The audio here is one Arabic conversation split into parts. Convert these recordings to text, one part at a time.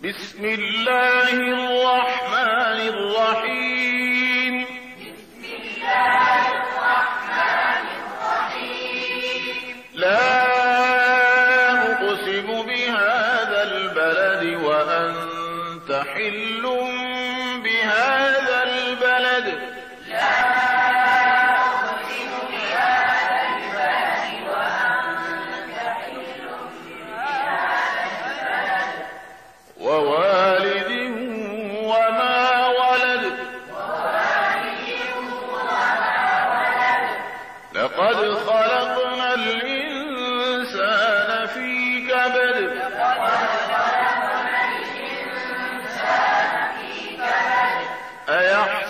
بسم الله الرحمن الرحيم. لا أقسم بهذا البلد وأنت حل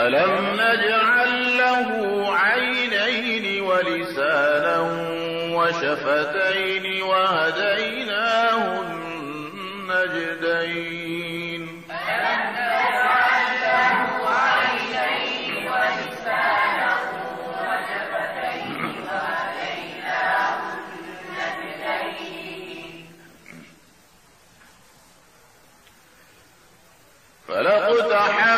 ألم نجعل له عينين ولسانا وشفتين وهديناه النجدين فلاقتحم العقبة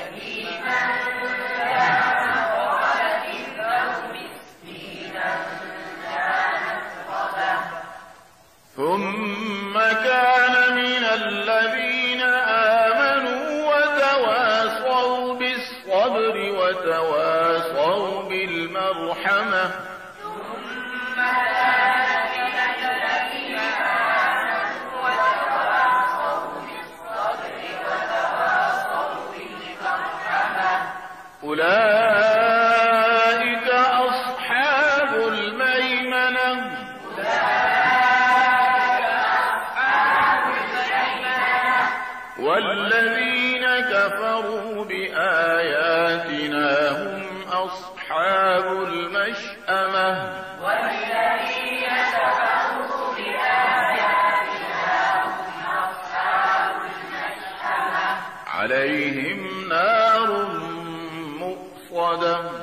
ثم كان من الذين آمنوا وتواصوا بالصبر وتواصوا بالمرحمة. أولئك والذين كفروا بآياتنا هم أصحاب المشأمة. عليهم نار مؤصدة.